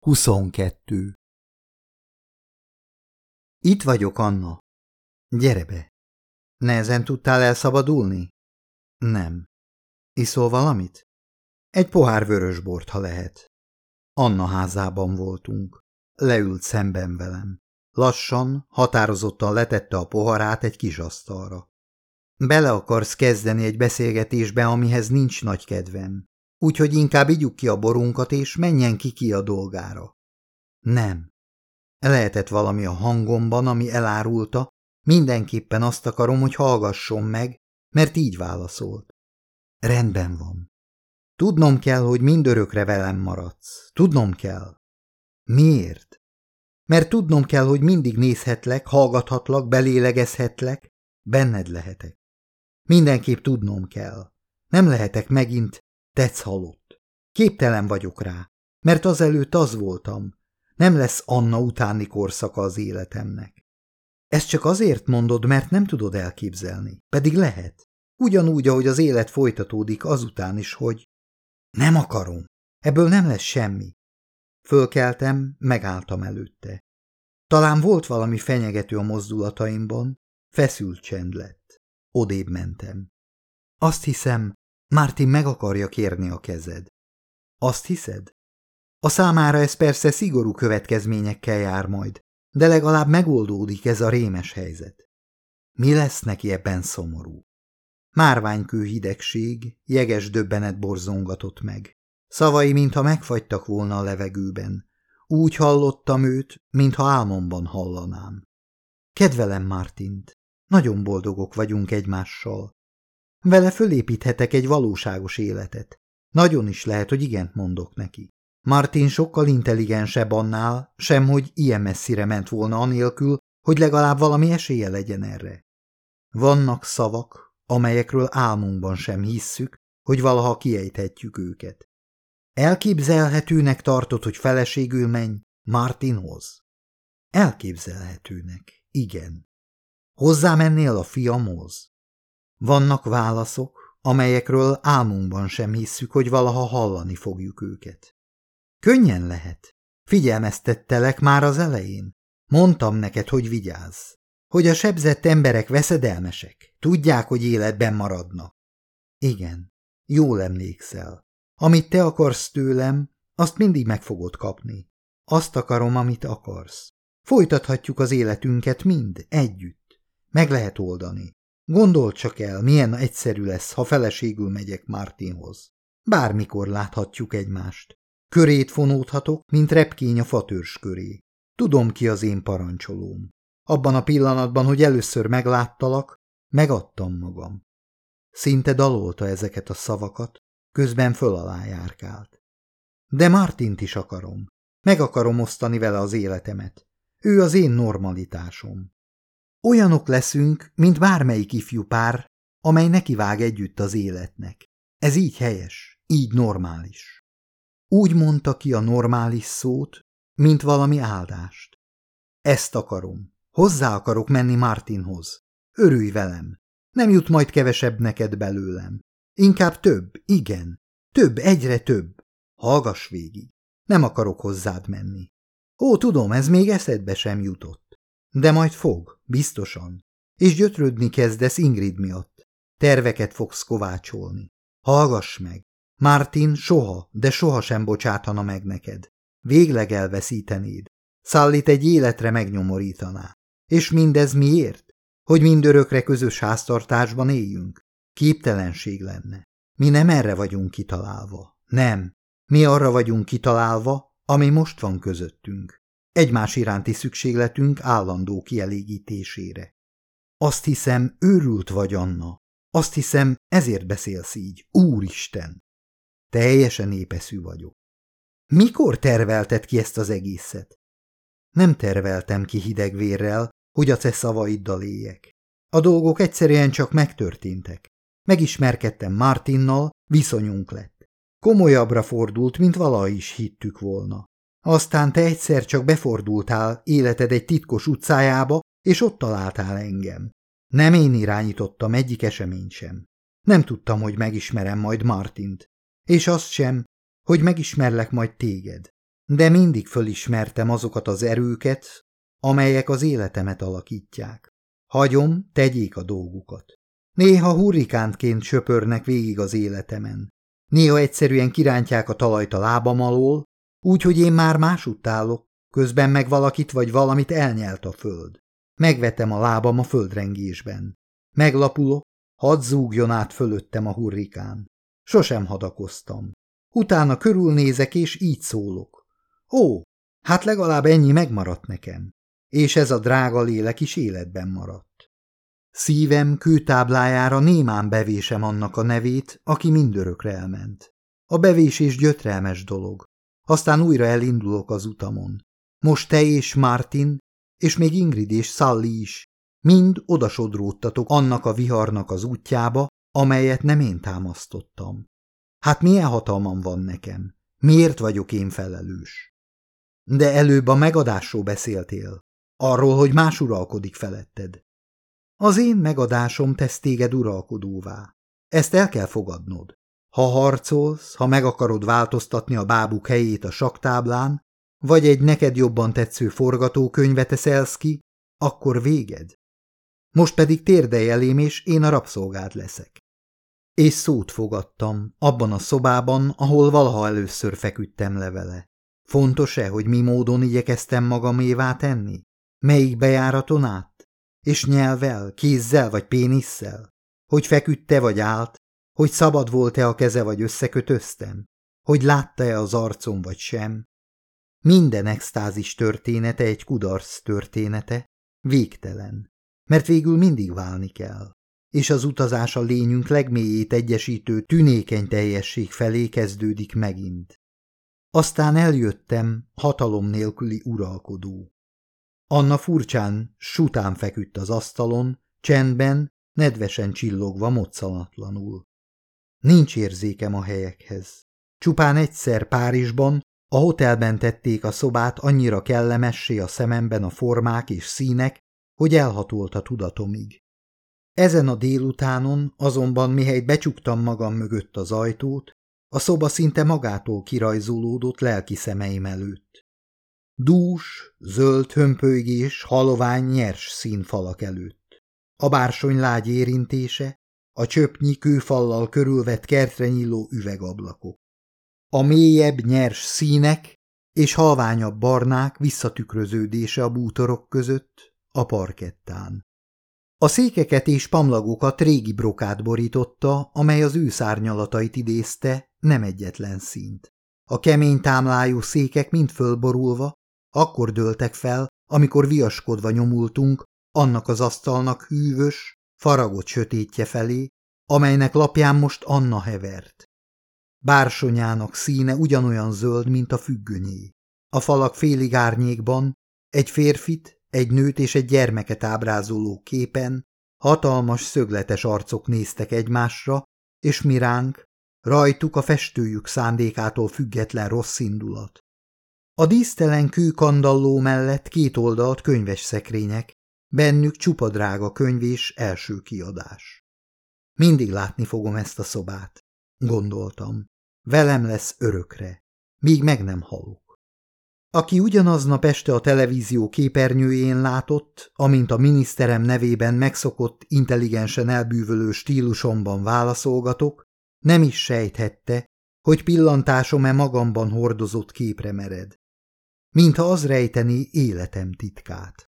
22. Itt vagyok, Anna. Gyere be. Nehezen tudtál elszabadulni? Nem. Iszol valamit? Egy pohár vörösbort, ha lehet. Anna házában voltunk. Leült szemben velem. Lassan, határozottan letette a poharát egy kis asztalra. Bele akarsz kezdeni egy beszélgetésbe, amihez nincs nagy kedvem. Úgyhogy inkább igyuk ki a borunkat, és menjen ki ki a dolgára. Nem. Lehetett valami a hangomban, ami elárulta, mindenképpen azt akarom, hogy hallgasson meg, mert így válaszolt. Rendben van. Tudnom kell, hogy mindörökre velem maradsz. Tudnom kell. Miért? Mert tudnom kell, hogy mindig nézhetlek, hallgathatlak, belélegezhetlek, benned lehetek. Mindenképp tudnom kell. Nem lehetek megint Tetsz halott. Képtelen vagyok rá, mert azelőtt az voltam. Nem lesz Anna utáni korszaka az életemnek. Ezt csak azért mondod, mert nem tudod elképzelni. Pedig lehet. Ugyanúgy, ahogy az élet folytatódik azután is, hogy nem akarom. Ebből nem lesz semmi. Fölkeltem, megálltam előtte. Talán volt valami fenyegető a mozdulataimban, feszült csend lett. Odébb mentem. Azt hiszem, Martin meg akarja kérni a kezed. Azt hiszed? A számára ez persze szigorú következményekkel jár majd, de legalább megoldódik ez a rémes helyzet. Mi lesz neki ebben szomorú? Márványkő hidegség, jeges döbbenet borzongatott meg. Szavai, mintha megfagytak volna a levegőben. Úgy hallottam őt, mintha álmomban hallanám. Kedvelem Martint. Nagyon boldogok vagyunk egymással. Vele fölépíthetek egy valóságos életet. Nagyon is lehet, hogy igent mondok neki. Martin sokkal intelligensebb annál, sem hogy ilyen messzire ment volna anélkül, hogy legalább valami esélye legyen erre. Vannak szavak, amelyekről álmunkban sem hisszük, hogy valaha kiejthetjük őket. Elképzelhetőnek tartod, hogy feleségül menj Martinhoz? Elképzelhetőnek, igen. Hozzá mennél a fiamhoz? Vannak válaszok, amelyekről álmunkban sem hisszük, hogy valaha hallani fogjuk őket. Könnyen lehet. Figyelmeztettelek már az elején. Mondtam neked, hogy vigyázz. Hogy a sebzett emberek veszedelmesek. Tudják, hogy életben maradnak. Igen, jól emlékszel. Amit te akarsz tőlem, azt mindig meg fogod kapni. Azt akarom, amit akarsz. Folytathatjuk az életünket mind, együtt. Meg lehet oldani. Gondold csak el, milyen egyszerű lesz, ha feleségül megyek Martinhoz. Bármikor láthatjuk egymást. Körét fonódhatok, mint repkény a fatörs köré. Tudom ki az én parancsolóm. Abban a pillanatban, hogy először megláttalak, megadtam magam. Szinte dalolta ezeket a szavakat, közben föl alá járkált. De Martint is akarom. Meg akarom osztani vele az életemet. Ő az én normalitásom. Olyanok leszünk, mint bármelyik ifjú pár, amely nekivág együtt az életnek. Ez így helyes, így normális. Úgy mondta ki a normális szót, mint valami áldást. Ezt akarom. Hozzá akarok menni Martinhoz. Örülj velem. Nem jut majd kevesebb neked belőlem. Inkább több, igen. Több, egyre több. Hallgass végig. Nem akarok hozzád menni. Ó, tudom, ez még eszedbe sem jutott. De majd fog, biztosan. És gyötrődni kezdesz Ingrid miatt. Terveket fogsz kovácsolni. Hallgass meg. Martin soha, de soha sem bocsátana meg neked. Végleg elveszítenéd. Szallit egy életre megnyomorítaná. És mindez miért? Hogy mindörökre közös háztartásban éljünk? Képtelenség lenne. Mi nem erre vagyunk kitalálva. Nem. Mi arra vagyunk kitalálva, ami most van közöttünk egymás iránti szükségletünk állandó kielégítésére. Azt hiszem, őrült vagy, Anna. Azt hiszem, ezért beszélsz így, Úristen. Teljesen épeszű vagyok. Mikor tervelted ki ezt az egészet? Nem terveltem ki hidegvérrel, hogy a te szavaiddal éljek. A dolgok egyszerűen csak megtörténtek. Megismerkedtem Martinnal, viszonyunk lett. Komolyabbra fordult, mint valaha is hittük volna. Aztán te egyszer csak befordultál életed egy titkos utcájába, és ott találtál engem. Nem én irányítottam egyik eseményt sem. Nem tudtam, hogy megismerem majd Martint, és azt sem, hogy megismerlek majd téged. de mindig fölismertem azokat az erőket, amelyek az életemet alakítják. Hagyom, tegyék a dolgukat. Néha hurrikántként söpörnek végig az életemen. Néha egyszerűen kirántják a talajt a lábam alól, úgyhogy én már másutt állok, közben meg valakit vagy valamit elnyelt a föld. Megvetem a lábam a földrengésben. Meglapulok, hadd zúgjon át fölöttem a hurrikán. Sosem hadakoztam. Utána körülnézek, és így szólok. Ó, hát legalább ennyi megmaradt nekem. És ez a drága lélek is életben maradt. Szívem kőtáblájára némán bevésem annak a nevét, aki mindörökre elment. A bevésés gyötrelmes dolog. Aztán újra elindulok az utamon. Most te és Martin, és még Ingrid és Sally is, mind odasodródtatok annak a viharnak az útjába, amelyet nem én támasztottam. Hát milyen hatalmam van nekem? Miért vagyok én felelős? De előbb a megadásról beszéltél. Arról, hogy más uralkodik feletted. Az én megadásom tesz téged uralkodóvá. Ezt el kell fogadnod. Ha harcolsz, ha meg akarod változtatni a bábuk helyét a saktáblán, vagy egy neked jobban tetsző forgatókönyvet eszelsz ki, akkor véged. Most pedig térdelj elém, és én a rabszolgád leszek. És szót fogadtam, abban a szobában, ahol valaha először feküdtem le vele. Fontos-e, hogy mi módon igyekeztem magamévá tenni? Melyik bejáraton át? És nyelvel, kézzel vagy pénisszel? Hogy feküdte vagy állt? Hogy szabad volt-e a keze vagy összekötöztem? Hogy látta-e az arcom vagy sem? Minden extázis története egy kudarc története, végtelen, mert végül mindig válni kell, és az utazás a lényünk legmélyét egyesítő tünékeny teljesség felé kezdődik megint. Aztán eljöttem, hatalom nélküli uralkodó. Anna furcsán, sután feküdt az asztalon, csendben, nedvesen csillogva moccanatlanul. Nincs érzékem a helyekhez. Csupán egyszer Párizsban, a hotelben tették a szobát annyira kellemessé a szememben a formák és színek, hogy elhatolt a tudatomig. Ezen a délutánon azonban mihelyt becsuktam magam mögött az ajtót, a szoba szinte magától kirajzolódott lelki szemeim előtt. Dús, zöld hömpölygés, halovány nyers színfalak előtt. A bársony lágy érintése, a csöpnyi kőfallal körülvett kertre nyíló üvegablakok. A mélyebb nyers színek és halványabb barnák visszatükröződése a bútorok között, a parkettán. A székeket és pamlagokat régi brokát borította, amely az ő szárnyalatait idézte, nem egyetlen szint. A kemény támlájú székek mind fölborulva, akkor dőltek fel, amikor viaskodva nyomultunk annak az asztalnak hűvös, faragott sötétje felé, amelynek lapján most Anna hevert. Bársonyának színe ugyanolyan zöld, mint a függönyé. A falak félig árnyékban egy férfit, egy nőt és egy gyermeket ábrázoló képen hatalmas szögletes arcok néztek egymásra, és mi ránk, rajtuk a festőjük szándékától független rossz indulat. A dísztelen kőkandalló mellett két oldalt könyves szekrények, bennük csupa drága könyv és első kiadás. Mindig látni fogom ezt a szobát, gondoltam. Velem lesz örökre, míg meg nem halok. Aki ugyanaznap este a televízió képernyőjén látott, amint a miniszterem nevében megszokott, intelligensen elbűvölő stílusomban válaszolgatok, nem is sejthette, hogy pillantásom-e magamban hordozott képre mered mintha az rejteni életem titkát.